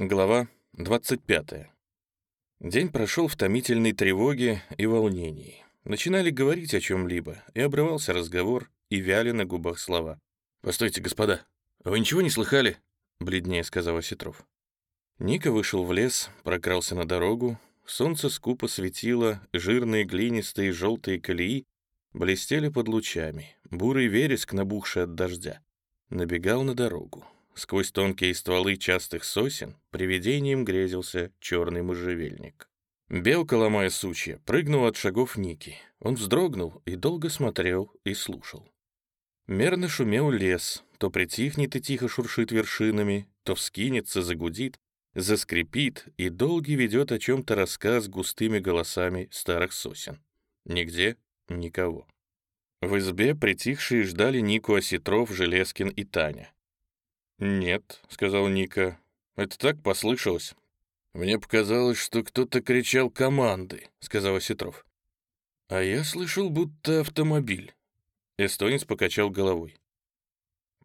Глава 25. День прошел в томительной тревоге и волнении. Начинали говорить о чем-либо, и обрывался разговор, и вяли на губах слова. «Постойте, господа, вы ничего не слыхали?» — бледнее сказал Осетров. Ника вышел в лес, прокрался на дорогу. Солнце скупо светило, жирные глинистые желтые колеи блестели под лучами. Бурый вереск, набухший от дождя, набегал на дорогу. Сквозь тонкие стволы частых сосен привидением грезился черный можжевельник. Белка, ломая сучья, прыгнул от шагов Ники. Он вздрогнул и долго смотрел и слушал. Мерно шумел лес, то притихнет и тихо шуршит вершинами, то вскинется, загудит, заскрипит и долгий ведет о чем-то рассказ густыми голосами старых сосен. Нигде никого. В избе притихшие ждали Нику Осетров, Железкин и Таня. «Нет», — сказал Ника. «Это так послышалось». «Мне показалось, что кто-то кричал команды», — сказал Осетров. «А я слышал, будто автомобиль». Эстонец покачал головой.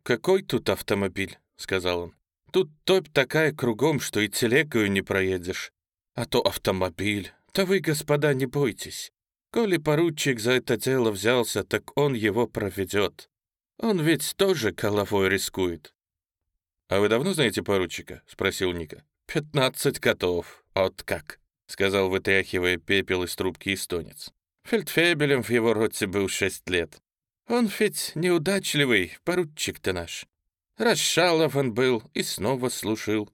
«Какой тут автомобиль?» — сказал он. «Тут топь такая кругом, что и телегою не проедешь. А то автомобиль. Да вы, господа, не бойтесь. Коли поручик за это дело взялся, так он его проведет. Он ведь тоже головой рискует. «А вы давно знаете поручика?» — спросил Ника. «Пятнадцать котов. От как?» — сказал, вытряхивая пепел из трубки эстонец. «Фельдфебелем в его роте был шесть лет. Он ведь неудачливый, поручик-то наш. Расшалован был и снова служил.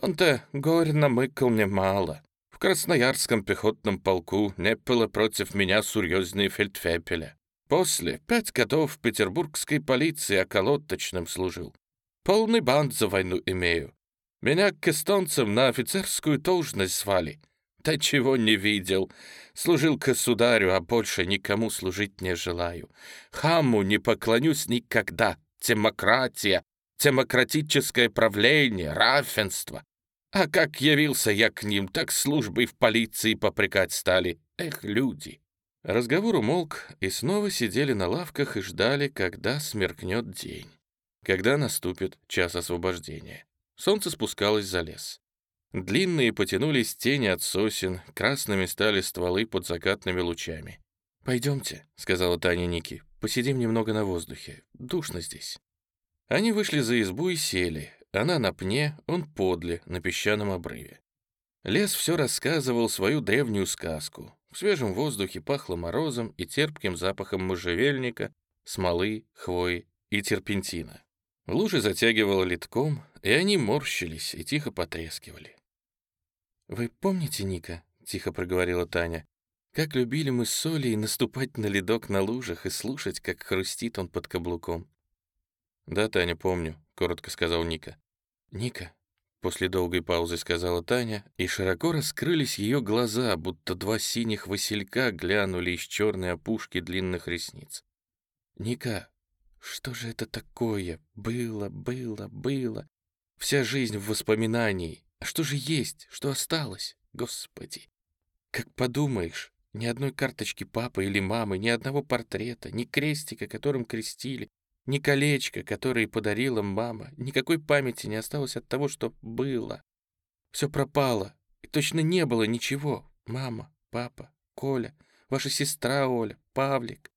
Он-то горе намыкал мне мало. В Красноярском пехотном полку не было против меня серьезные фельдфебеля. После пять годов в петербургской полиции околоточным служил. Полный банд за войну имею. Меня к эстонцам на офицерскую должность звали. Да чего не видел. Служил государю, а больше никому служить не желаю. Хаму не поклонюсь никогда. Демократия, демократическое правление, равенство. А как явился я к ним, так службы в полиции попрекать стали. Эх, люди!» Разговор умолк, и снова сидели на лавках и ждали, когда смеркнет день когда наступит час освобождения. Солнце спускалось за лес. Длинные потянулись тени от сосен, красными стали стволы под закатными лучами. «Пойдемте», — сказала Таня Ники, — «посидим немного на воздухе. Душно здесь». Они вышли за избу и сели. Она на пне, он подле, на песчаном обрыве. Лес все рассказывал свою древнюю сказку. В свежем воздухе пахло морозом и терпким запахом можжевельника, смолы, хвои и терпентина. Лужи затягивало литком, и они морщились и тихо потрескивали. «Вы помните, Ника?» — тихо проговорила Таня. «Как любили мы с Солей наступать на ледок на лужах и слушать, как хрустит он под каблуком?» «Да, Таня, помню», — коротко сказал Ника. «Ника», — после долгой паузы сказала Таня, и широко раскрылись ее глаза, будто два синих василька глянули из черной опушки длинных ресниц. «Ника, что же это такое? Было, было, было. Вся жизнь в воспоминании. А что же есть? Что осталось? Господи. Как подумаешь, ни одной карточки папы или мамы, ни одного портрета, ни крестика, которым крестили, ни колечка, которое подарила мама, никакой памяти не осталось от того, что было. Все пропало, и точно не было ничего. Мама, папа, Коля, ваша сестра Оля, Павлик.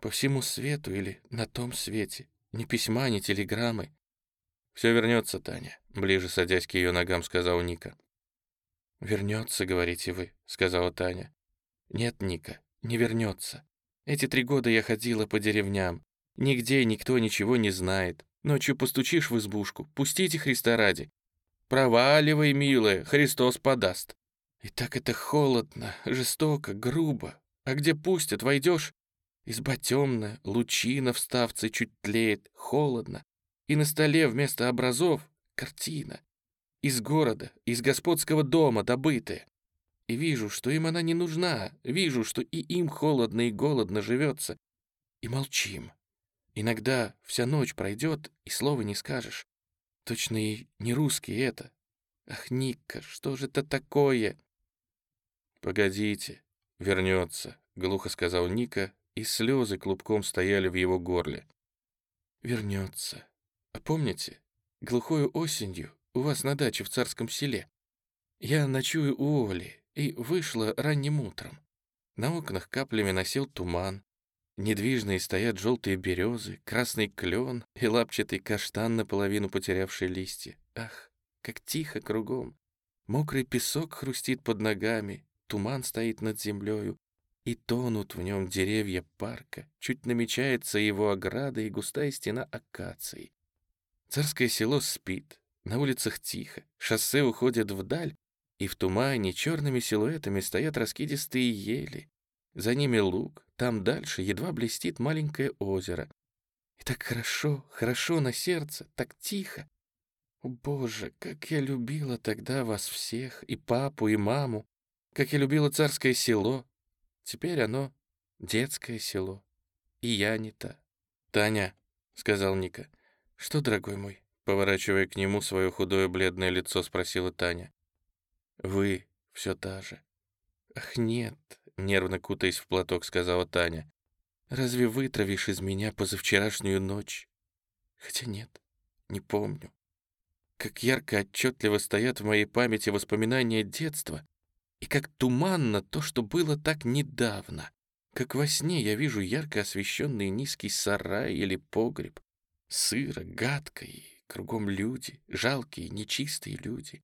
По всему свету или на том свете. Ни письма, ни телеграммы. «Все вернется, Таня», — ближе садясь к ее ногам, сказал Ника. «Вернется, говорите вы», — сказала Таня. «Нет, Ника, не вернется. Эти три года я ходила по деревням. Нигде никто ничего не знает. Ночью постучишь в избушку. Пустите Христа ради. Проваливай, милая, Христос подаст. И так это холодно, жестоко, грубо. А где пустят, войдешь, Изба темная, лучина в ставце чуть тлеет, холодно. И на столе вместо образов — картина. Из города, из господского дома добытая. И вижу, что им она не нужна, вижу, что и им холодно и голодно живется. И молчим. Иногда вся ночь пройдет, и слова не скажешь. Точно и не русский это. Ах, Ника, что же это такое? «Погодите, вернется», — глухо сказал Ника и слезы клубком стояли в его горле. «Вернется. А помните, глухою осенью у вас на даче в Царском селе. Я ночую у Оли и вышла ранним утром. На окнах каплями носил туман. Недвижные стоят желтые березы, красный клен и лапчатый каштан, наполовину потерявший листья. Ах, как тихо кругом. Мокрый песок хрустит под ногами, туман стоит над землею, и тонут в нем деревья парка, чуть намечается его ограда и густая стена акаций. Царское село спит, на улицах тихо, шоссе уходит вдаль, и в тумане черными силуэтами стоят раскидистые ели. За ними луг, там дальше едва блестит маленькое озеро. И так хорошо, хорошо на сердце, так тихо. О, Боже, как я любила тогда вас всех, и папу, и маму, как я любила царское село, Теперь оно детское село. И я не та. «Таня», — сказал Ника. «Что, дорогой мой?» Поворачивая к нему свое худое бледное лицо, спросила Таня. «Вы все та же». «Ах, нет», — нервно кутаясь в платок, сказала Таня. «Разве вытравишь из меня позавчерашнюю ночь?» «Хотя нет, не помню. Как ярко отчетливо стоят в моей памяти воспоминания детства, и как туманно то, что было так недавно. Как во сне я вижу ярко освещенный низкий сарай или погреб. Сыро, гадко и кругом люди, жалкие, нечистые люди.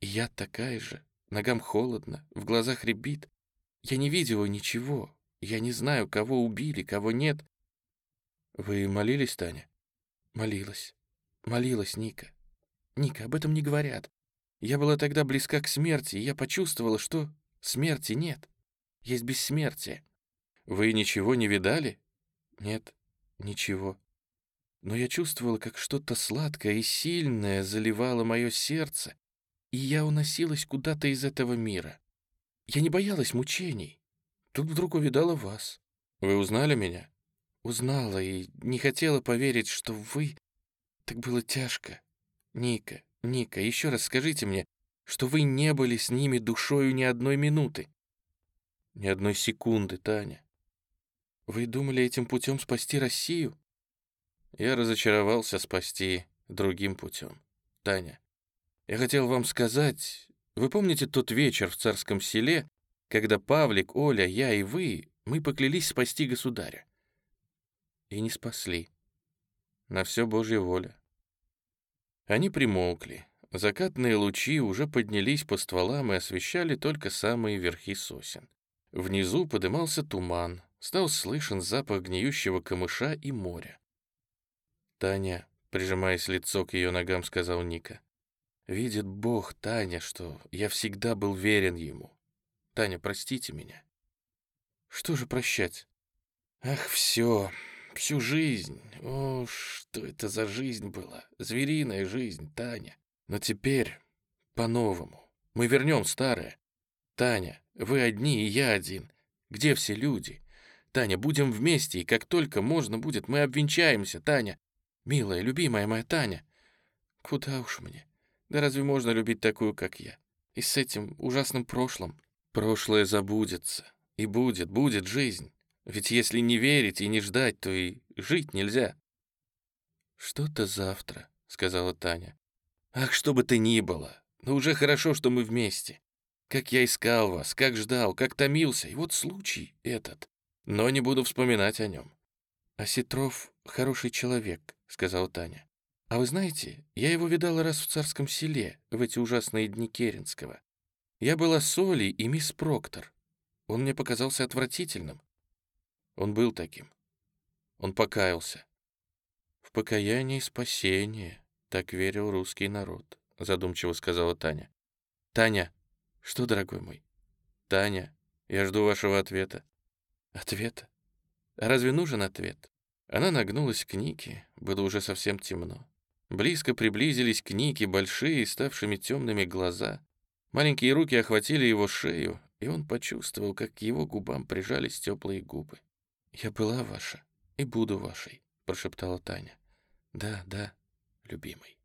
И я такая же, ногам холодно, в глазах рябит. Я не видела ничего, я не знаю, кого убили, кого нет. Вы молились, Таня? Молилась. Молилась, Ника. Ника, об этом не говорят. Я была тогда близка к смерти, и я почувствовала, что смерти нет. Есть бессмертие. Вы ничего не видали? Нет, ничего. Но я чувствовала, как что-то сладкое и сильное заливало мое сердце, и я уносилась куда-то из этого мира. Я не боялась мучений. Тут вдруг увидала вас. Вы узнали меня? Узнала и не хотела поверить, что вы... Так было тяжко. Ника, Ника, еще раз скажите мне, что вы не были с ними душою ни одной минуты. Ни одной секунды, Таня. Вы думали этим путем спасти Россию? Я разочаровался спасти другим путем. Таня, я хотел вам сказать, вы помните тот вечер в царском селе, когда Павлик, Оля, я и вы, мы поклялись спасти государя? И не спасли. На все Божья воля. Они примолкли. Закатные лучи уже поднялись по стволам и освещали только самые верхи сосен. Внизу подымался туман, стал слышен запах гниющего камыша и моря. «Таня», прижимаясь лицо к ее ногам, сказал Ника, «видит Бог, Таня, что я всегда был верен Ему. Таня, простите меня». «Что же прощать?» «Ах, все, всю жизнь. О, что это за жизнь была? Звериная жизнь, Таня. Но теперь по-новому. Мы вернем старое. Таня, вы одни, и я один. Где все люди? Таня, будем вместе, и как только можно будет, мы обвенчаемся, Таня. Милая, любимая моя Таня. Куда уж мне? Да разве можно любить такую, как я? И с этим ужасным прошлым? Прошлое забудется. И будет, будет жизнь. Ведь если не верить и не ждать, то и жить нельзя. «Что-то завтра», — сказала Таня. «Ах, что бы ты ни было, но уже хорошо, что мы вместе. Как я искал вас, как ждал, как томился, и вот случай этот. Но не буду вспоминать о нем». «А Сетров хороший человек», — сказала Таня. «А вы знаете, я его видала раз в царском селе, в эти ужасные дни Керенского. Я была с Олей и мисс Проктор. Он мне показался отвратительным. Он был таким. Он покаялся. В покаянии спасение, так верил русский народ, задумчиво сказала Таня. Таня, что, дорогой мой? Таня, я жду вашего ответа. Ответа? Разве нужен ответ? Она нагнулась к Нике, было уже совсем темно. Близко приблизились к Нике большие, ставшими темными глаза. Маленькие руки охватили его шею, и он почувствовал, как к его губам прижались теплые губы. «Я была ваша и буду вашей», — прошептала Таня. «Да, да, любимый».